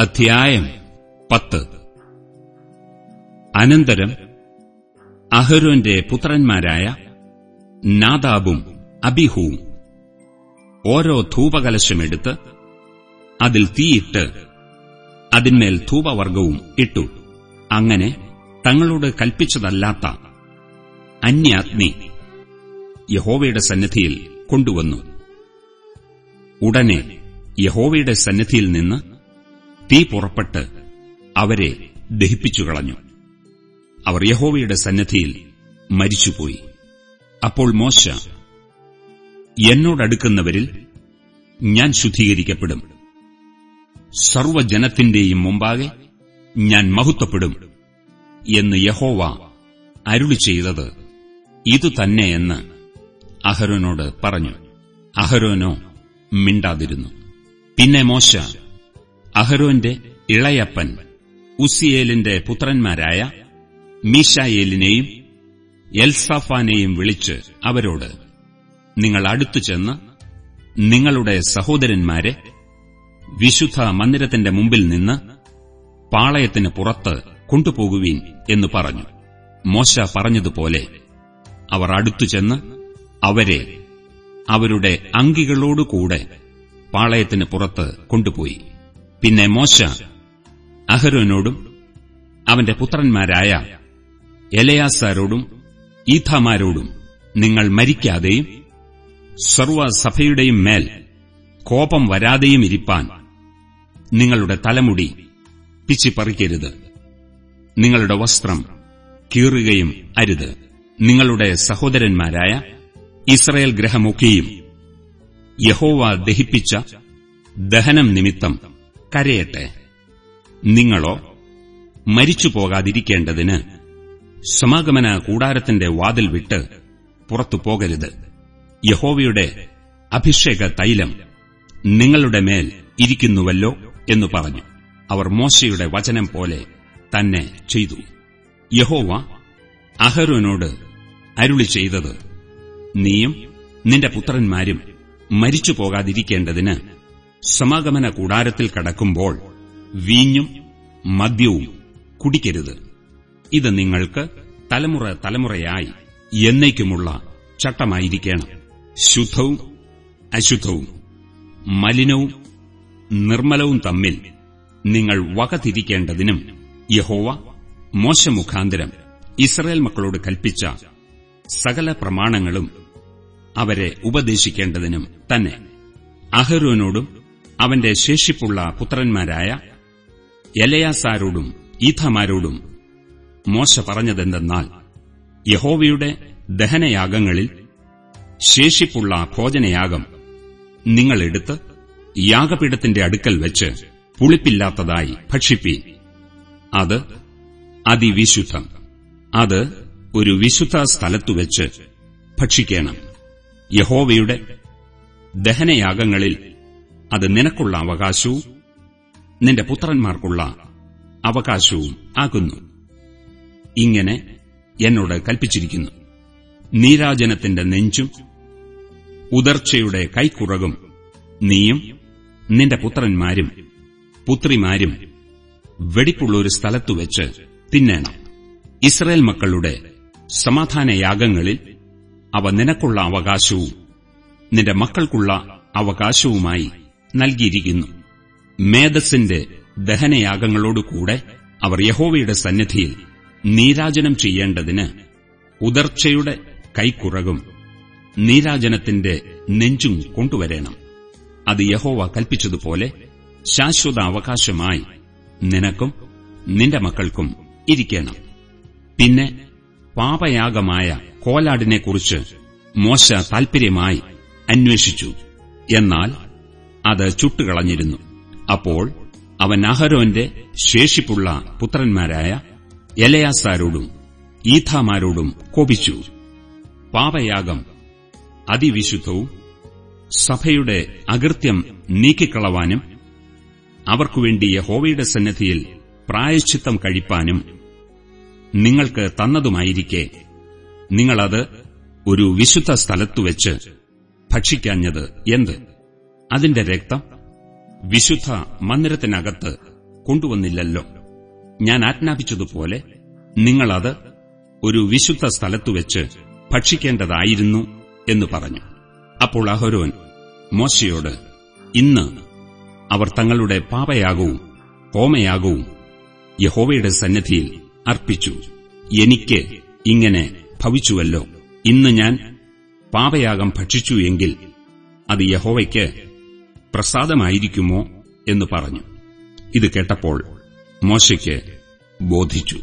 അധ്യായം പത്ത്. അനന്തരം അഹരോന്റെ പുത്രന്മാരായ നാദാബും അബിഹുവും ഓരോ ധൂപകലശമെടുത്ത് അതിൽ തീയിട്ട് അതിന്മേൽ ധൂപവർഗവും ഇട്ടു. അങ്ങനെ തങ്ങളോട് കൽപ്പിച്ചതല്ലാത്ത അന്യാഗ്നി യഹോവയുടെ സന്നിധിയിൽ കൊണ്ടുവന്നു. ഉടനെ യഹോവയുടെ സന്നിധിയിൽ നിന്ന് തീ പുറപ്പെട്ട് അവരെ ദഹിപ്പിച്ചു കളഞ്ഞു അവർ യഹോവയുടെ സന്നദ്ധിയിൽ മരിച്ചുപോയി. അപ്പോൾ മോശ എന്നോടടുക്കുന്നവരിൽ ഞാൻ ശുദ്ധീകരിക്കപ്പെടും. സർവജനത്തിന്റെയും മുമ്പാകെ ഞാൻ മഹത്വപ്പെടും എന്ന് യഹോവ അരുളി ചെയ്തത് ഇതുതന്നെയെന്ന് അഹരോനോട് പറഞ്ഞു. അഹരോനോ മിണ്ടാതിരുന്നു. പിന്നെ മോശ അഹരോന്റെ ഇളയപ്പൻ ഉസിയേലിന്റെ പുത്രന്മാരായ മീഷായേലിനെയും എൽസാഫാനെയും വിളിച്ച് അവരോട് നിങ്ങൾ അടുത്തു ചെന്ന് നിങ്ങളുടെ സഹോദരന്മാരെ വിശുദ്ധ മന്ദിരത്തിന്റെ മുമ്പിൽ നിന്ന് പാളയത്തിന് പുറത്ത് കൊണ്ടുപോകുവീൻ എന്ന് പറഞ്ഞു. മോശ പറഞ്ഞതുപോലെ അവർ അടുത്തു ചെന്ന് അവരെ അവരുടെ അങ്കികളോടുകൂടെ പാളയത്തിന് പുറത്ത് കൊണ്ടുപോയി. പിന്നെ മോശ അഹരോനോടും അവന്റെ പുത്രന്മാരായ എലയാസാരോടും ഈഥാമാരോടും നിങ്ങൾ മരിക്കാതെയും സർവസഭയുടെയും മേൽ കോപം വരാതെയും ഇരിപ്പാൻ നിങ്ങളുടെ തലമുടി പിച്ചിപ്പറിക്കരുത് നിങ്ങളുടെ വസ്ത്രം കീറുകയും അരുത്. നിങ്ങളുടെ സഹോദരന്മാരായ ഇസ്രയേൽ ഗ്രഹമൊക്കെയും യഹോവ ദഹിപ്പിച്ച ദഹനം നിമിത്തം കരയട്ടെ. നിങ്ങളോ മരിച്ചു പോകാതിരിക്കേണ്ടതിന് സമാഗമന കൂടാരത്തിന്റെ വാതിൽ വിട്ട് പുറത്തു പോകരുത്. യഹോവയുടെ അഭിഷേക തൈലം നിങ്ങളുടെ മേൽ ഇരിക്കുന്നുവല്ലോ എന്നു പറഞ്ഞു. അവർ മോശയുടെ വചനം പോലെ തന്നെ ചെയ്തു. യഹോവ അഹരോനോട് അരുളി ചെയ്തത് നീയും നിന്റെ പുത്രന്മാരും മരിച്ചു പോകാതിരിക്കേണ്ടതിന് സമാഗമന കൂടാരത്തിൽ കടക്കുമ്പോൾ വീഞ്ഞും മദ്യവും കുടിക്കരുത്. ഇത് നിങ്ങൾക്ക് തലമുറ തലമുറയായി എന്നേക്കുമുള്ള ചട്ടമായിരിക്കണം. ശുദ്ധവും അശുദ്ധവും മലിനവും നിർമ്മലവും തമ്മിൽ നിങ്ങൾ വകതിരിക്കേണ്ടതിനും യഹോവ മോശമുഖാന്തരം ഇസ്രയേൽ മക്കളോട് കൽപ്പിച്ച സകല പ്രമാണങ്ങളും അവരെ ഉപദേശിക്കേണ്ടതിനും തന്നെ. അഹരോനോടും അവന്റെ ശേഷിപ്പുള്ള പുത്രന്മാരായ എലയാസാരോടും ഈഥമാരോടും മോശ പറഞ്ഞതെന്തെന്നാൽ യഹോവയുടെ ദഹനയാഗങ്ങളിൽ ശേഷിപ്പുള്ള ഭോജനയാഗം നിങ്ങളെടുത്ത് യാഗപീഠത്തിന്റെ അടുക്കൽ വെച്ച് പുളിപ്പില്ലാത്തതായി ഭക്ഷിപ്പീൻ. അത് അതിവിശുദ്ധം. അത് ഒരു വിശുദ്ധ സ്ഥലത്തുവെച്ച് ഭക്ഷിക്കണം. യഹോവയുടെ ദഹനയാഗങ്ങളിൽ അത് നിനക്കുള്ള അവകാശവും നിന്റെ പുത്രന്മാർക്കുള്ള അവകാശവും ആകുന്നു. ഇങ്ങനെ എന്നോട് കൽപ്പിച്ചിരിക്കുന്നു. നീരാജനത്തിന്റെ നെഞ്ചും ഉദർച്ചയുടെ കൈക്കുറകും നീയും നിന്റെ പുത്രന്മാരും പുത്രിമാരും വെടിപ്പുള്ള ഒരു സ്ഥലത്തുവെച്ച് തിന്നേണം. ഇസ്രയേൽ മക്കളുടെ സമാധാനയാഗങ്ങളിൽ അവ നിനക്കുള്ള അവകാശവും നിന്റെ മക്കൾക്കുള്ള അവകാശവുമായി നൽകിയിരിക്കുന്നു. മേധസ്സിന്റെ ദഹനയാഗങ്ങളോടുകൂടെ അവർ യഹോവയുടെ സന്നിധിയിൽ നീരാജനം ചെയ്യേണ്ടതിന് ഉദർച്ചയുടെ കൈക്കുറകും നീരാജനത്തിന്റെ നെഞ്ചും കൊണ്ടുവരേണം. അത് യഹോവ കൽപ്പിച്ചതുപോലെ ശാശ്വത അവകാശമായി നിനക്കും നിന്റെ മക്കൾക്കും ഇരിക്കണം. പിന്നെ പാപയാഗമായ കോലാടിനെക്കുറിച്ച് മോശ താൽപര്യമായി അന്വേഷിച്ചു. എന്നാൽ അത് ചുട്ടുകളഞ്ഞിരുന്നു. അപ്പോൾ അവൻ അഹരോന്റെ ശേഷിപ്പുള്ള പുത്രന്മാരായ എലയാസാരോടും ഈഥാമാരോടും കോപിച്ചു. പാപയാഗം അതിവിശുദ്ധവും സഭയുടെ അകൃത്യം നീക്കിക്കളവാനും അവർക്കുവേണ്ടി യഹോവയുടെ സന്നദ്ധിയിൽ പ്രായശ്ചിത്തം കഴിപ്പാനും നിങ്ങൾക്ക് തന്നതുമായിരിക്കെ. നിങ്ങളത് ഒരു വിശുദ്ധ സ്ഥലത്തുവെച്ച് ഭക്ഷിക്കാഞ്ഞത് എന്ത്? അതിന്റെ രക്തം വിശുദ്ധ മന്ദിരത്തിനകത്ത് കൊണ്ടുവന്നില്ലല്ലോ. ഞാൻ ആജ്ഞാപിച്ചതുപോലെ നിങ്ങളത് ഒരു വിശുദ്ധ സ്ഥലത്തുവെച്ച് ഭക്ഷിക്കേണ്ടതായിരുന്നു എന്ന് പറഞ്ഞു. അപ്പോൾ അഹരോൻ മോശയോട് ഇന്ന് അവർ തങ്ങളുടെ പാപയാകവും ഹോമയാകവും യഹോവയുടെ സന്നിധിയിൽ അർപ്പിച്ചു. എനിക്ക് ഇങ്ങനെ ഭവിച്ചുവല്ലോ. ഇന്ന് ഞാൻ പാപയാഗം ഭക്ഷിച്ചു എങ്കിൽ അത് യഹോവയ്ക്ക് പ്രസാദമായിരിക്കുമോ എന്ന് പറഞ്ഞു. ഇത് കേട്ടപ്പോൾ മോശയ്ക്ക് ബോധിച്ചു.